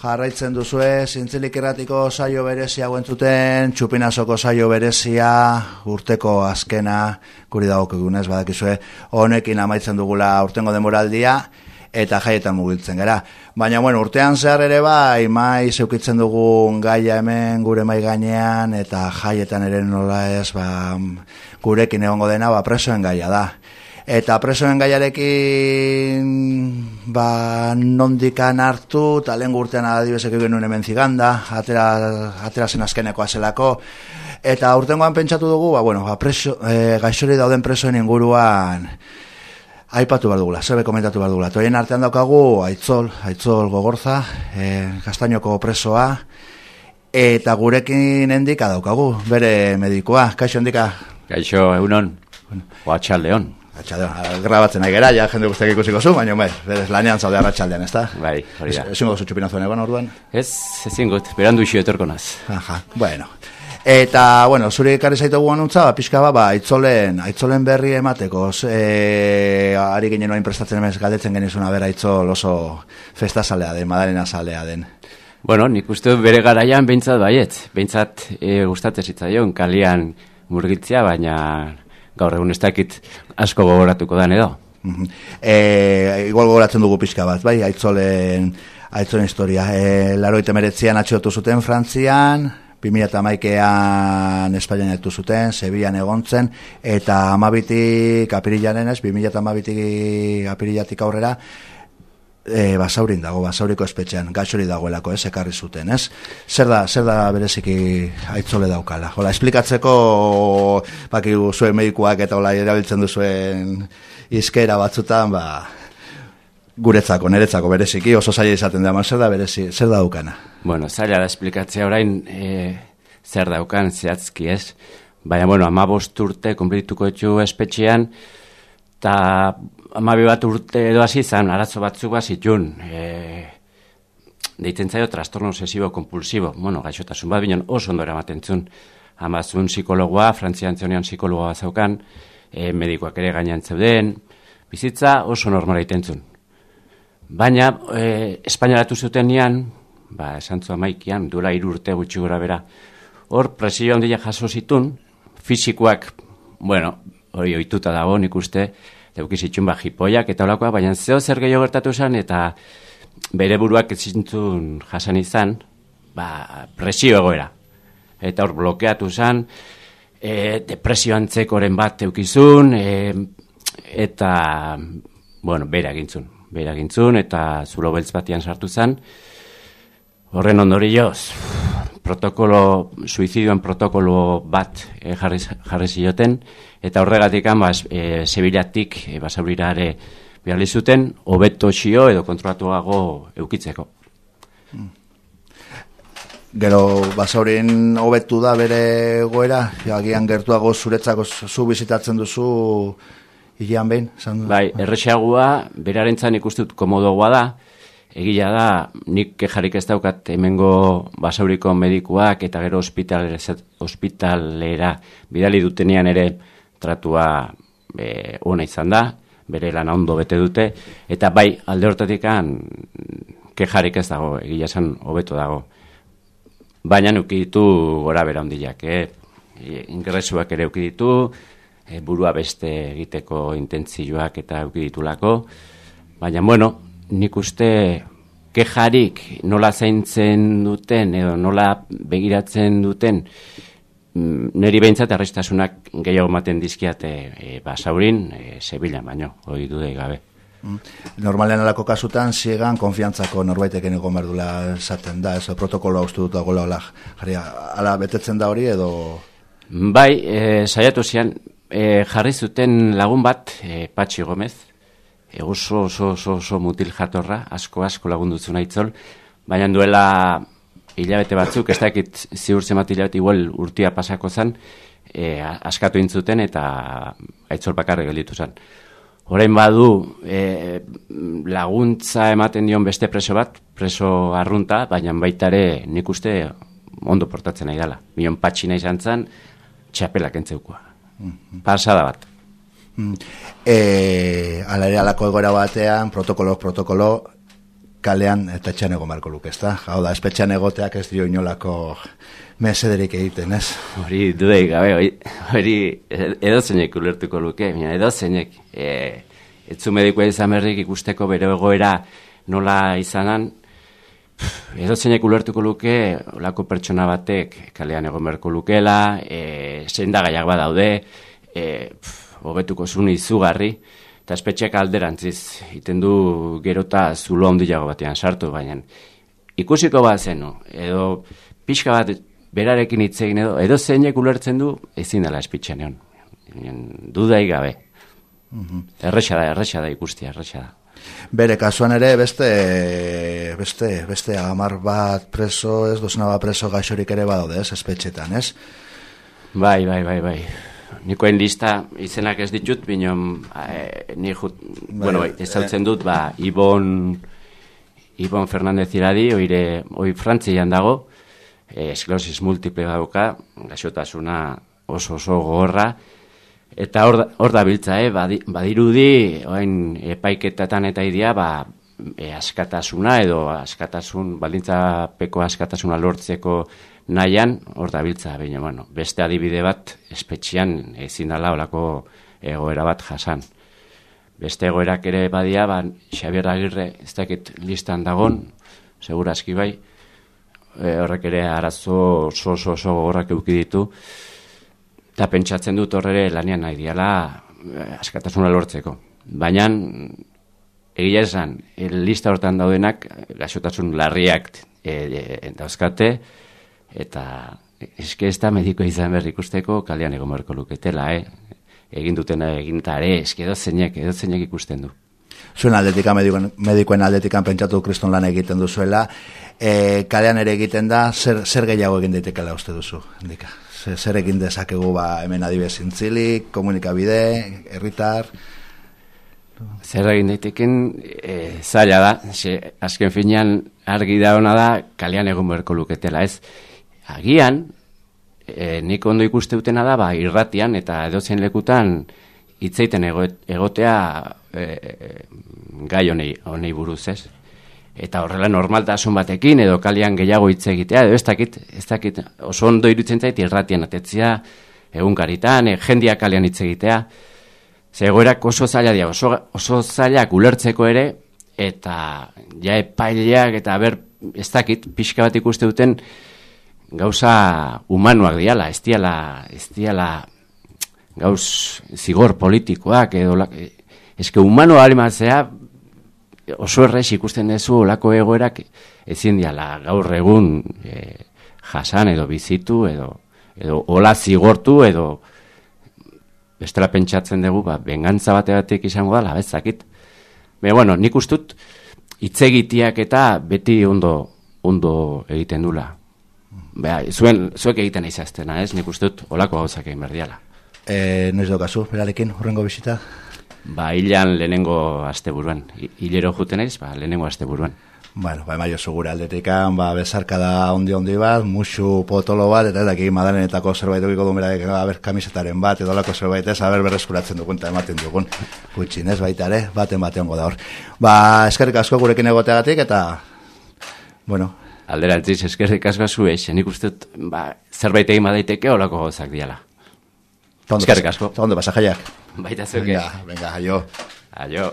Jarraitzen duzue, zintzilik erratiko saio berezia guentzuten, txupinazoko saio berezia, urteko azkena, guri dago kegunez, badakizue, honekin amaitzen dugula urtengo demoraldia, eta jaietan mugitzen gara. Baina, bueno, urtean zehar ere bai, mai zeukitzen dugun gaia hemen gure mai gainean, eta jaietan ere nola ez, ba, gurekin egongo dena, ba, presoen gaia da. Eta presoen gaiarekin ba, nondikan hartu, eta lehen gurtean adibesek genuen hemen ziganda, atera, atera zen azkeneko azelako. Eta urtengoan pentsatu dugu, ba, bueno, ba, preso, e, gaixori dauden presoen inguruan aipatu behar dugula, zebe komentatu behar dugula. Toien artean daukagu, aitzol, aitzol gogorza, e, kastainoko presoa, eta gurekin endika daukagu, bere medikoa. Kaixo endika? Kaixo, bueno. oatxaldeon. Atxaldeon, grabatzen nahi ja jende guztiak ikusiko zu, baina bai, berez lanean zaude arratxaldean, ez da? Bai, hori da. Ezin gozu txupina zuen egon orduan? Ez, ezin gut, berandu isio etorko naz. Aha, bueno. Eta, bueno, zuri ekarri zaitu guan untza, ba, pixka ba, aitzolen, aitzolen berri emateko, e, ari ginen noain prestatzen emez galdetzen genizuna bera aitzol oso festa salea den, madarena salea den. Bueno, nik uste bere garaian behintzat baiet, behintzat e, gustatzen zitzaion, kalian murgitzea, baina gaur egun ez dakit asko gogoratuko dan edo. e, igual gogoratzen dugu pixka bat, bai, aitzolen, aitzolen historia. E, laroite meretzian atxotu zuten Frantzian, 2008an Espainian etu zuten, Sevillan egontzen, eta amabitik apirilanen ez, 2008 apirilatik aurrera, e, basaurin dago, basauriko espetxean, gaixori dagoelako, ez, ekarri zuten, ez? Zer da, zer da bereziki aitzole daukala? Hola, esplikatzeko, baki zuen medikuak eta hola, erabiltzen duzuen izkera batzutan, ba, guretzako, niretzako bereziki, oso zaila izaten da, zer da berezi, zer da daukana? Bueno, zaila da esplikatzea orain, e, zer daukan, zehatzki, ez? Baina, bueno, ama urte, konplituko etxu espetxean, eta amabi bat urte edo hasi izan, arazo batzuk bat zitun. E, deitzen zaio trastorno obsesibo kompulsibo. Bueno, gaixotasun bat binen oso ondo eramaten zun. Amazun psikologoa, frantzian zeonian psikologoa zaukan, e, medikoak ere gainean zeuden, bizitza oso normala iten Baina, e, Espainiaratu zuten nian, ba, esan zua maikian, dura irurte gutxi gura bera, hor presio handia jaso zitun, fizikoak, bueno, hori oituta dago nik uste, deukizitxun ba jipoiak eta olakoa, baina zeo zer gehiago gertatu zen, eta bere buruak ezintzun jasan izan, ba, presio egoera. Eta hor blokeatu zen, e, depresio antzekoren bat eukizun, e, eta, bueno, bera gintzun, bera gintzun, eta zulo beltz batian sartu zen, horren ondori joz, protokolo, suizidioen protokolo bat e, jarri, jarri zioten, eta horregatik ba, e, Sevillatik e, basaurira zuten, hobeto xio edo kontrolatuago eukitzeko. Gero basaurin hobetu da bere goera, agian gertuago zuretzako zu bizitatzen duzu hilean behin? Bai, errexeagua, berarentzan ikustut komodogoa da, Egia da, nik kejarik ez daukat hemengo basauriko medikuak eta gero ospitalera, bidali dutenean ere tratua e, ona izan da, bere lan ondo bete dute, eta bai alde hortatik kejarik ez dago, egia esan hobeto dago. Baina nukiditu gora bera ondileak, eh? ingresuak ere ukiditu, e, burua beste egiteko intentzioak eta ukiditulako, baina bueno, nik uste kejarik nola zaintzen duten edo nola begiratzen duten mm, neri behintzat arrestasunak gehiago maten dizkiate e, basaurin, e, Sevilla, baino, hori dudei gabe. Mm. Normalean alako kasutan, ziegan konfiantzako norbaiteken egon berdula esaten da, ez protokolo haustu dut dagoela, ala, jarri, ala betetzen da hori edo... Bai, e, saiatu zian, e, jarri zuten lagun bat, e, Patxi Gomez, oso, oso, oso, oso mutil jatorra, asko, asko lagundutzen aitzol, baina duela hilabete batzuk, ez dakit ziur zemat hilabete igual urtia pasako zen, e, askatu intzuten eta aitzol bakarri gelditu zen. Horein badu e, laguntza ematen dion beste preso bat, preso arrunta, baina baita ere nik uste ondo portatzen nahi dela. Mion patxina izan zen, txapelak entzeukua. Mm-hmm. Pasada bat. Mm. E, ala ere alako egoera batean, protokolo, protokolo, kalean eta etxean egon marko luke, ezta? Hau da, espetxean egoteak ez dio inolako mesederik egiten, ez? Hori, dudei gabe, hori edo zeinek ulertuko luke, baina edo zeinek. E, etzu medikoa izan berrik ikusteko bere egoera nola izanan, edo zeinek ulertuko luke, olako pertsona batek kalean egon berko lukela, e, zein da badaude, e, hobetuko zuen izugarri, eta espetxeak alderantziz, iten du gerota zulo handiago batean sartu, baina ikusiko bat zenu, edo pixka bat berarekin hitz egin edo, edo zeinek ulertzen du, ezin dela espitxen egon. Dudai gabe. Mm Erresa da, erresa da ikustia, erresa da. Bere kasuan ere beste beste beste amar bat preso, ez dosna bat preso gaixorik ere badaude, ez espetxetan, ez? Bai, bai, bai, bai. Nikoen lista izenak ez ditut, binon, e, ni jut, bai, bueno, ezautzen dut, ba, Ibon, Ibon Fernandez iradi, oire, oi frantzian dago, e, esklerosis multiple dauka, gaixotasuna oso oso gogorra, eta hor, hor da biltza, eh? badirudi, oain epaiketetan eta idea, ba, e, askatasuna edo askatasun, baldintza peko askatasuna lortzeko nahian, hor da biltza, baina, bueno, beste adibide bat, espetxian ezin dala olako egoera bat jasan. Beste egoerak ere badia, ba, Xabier Agirre, ez dakit listan dagon, seguraski bai, e, horrek ere arazo oso oso oso gogorrak eduki ditu eta pentsatzen dut horre lanian nahi diala e, askatasuna lortzeko baina egia esan lista hortan daudenak gaixotasun larriak e, e, dauzkate eta eske ez da mediko izan berri ikusteko kalean egon beharko luketela eh? egin dutena egintare eske edo zeinek edo zeinek ikusten du zuen aldetika, medikoen, medikoen aldetikan pentsatu kriston lan egiten duzuela, e, kalean ere egiten da, zer, zer gehiago egin daitekela uste duzu, indika? Zer, zer egin dezakegu ba, hemen adibes zintzilik, komunikabide, herritar... Zer egin daiteken e, zaila da, xe, azken finean argi da hona da, kalean egun beharko luketela, ez? Agian, e, nik ondo ikuste dutena da, ba, irratian eta edozein lekutan hitzeiten egotea e, gai honei, honei buruz ez. Eta horrela normaltasun batekin edo kalian gehiago hitz egitea, edo ez dakit, ez dakit oso ondo irutzen zait irratien atetzia, egun karitan, e, jendia kalian hitz egitea. Zegoerak oso zaila dira, oso, oso zailak ulertzeko ere, eta ja epaileak eta ber, ez dakit, pixka bat ikuste duten gauza humanuak diala, ez diala, ez diala gauz zigor politikoak edo eske humano alematzea oso errez ikusten dezu olako egoerak ezin diala gaur egun e, jasan edo bizitu edo edo ola zigortu edo bestela pentsatzen dugu ba, bengantza bate batek izango da labezakit Be, bueno, nik ustut itzegitiak eta beti ondo ondo egiten dula Bea, zuen, zuek egiten izaztena, ez? Nik ustut olako gauzak egin berdiala. E, noiz dokazu, berarekin, horrengo bisita? Ba, hilan lehenengo asteburuan. Hilero juten ez, ba, lehenengo asteburuan. Bueno, ba, maio zugure aldetikan, ba, bezarka da ondi ondi bat, musu potolo bat, eta edaki madalenetako zerbait dukiko du meradik, ber, kamisetaren bat, edo lako zerbait ez, aber berreskuratzen dugun, eta ematen dugun, gutxin ez baita ere, baten batean goda hor. Ba, eskerrik asko gurekin egoteagatik, eta, bueno. Alderantziz, eskerrik asko eixen, uste, ba, zerbait egin badaiteke, olako gozak diala. Eskerrik asko. Ondo pasa jaiak. Baita zuke. Venga, venga, aio. Aio.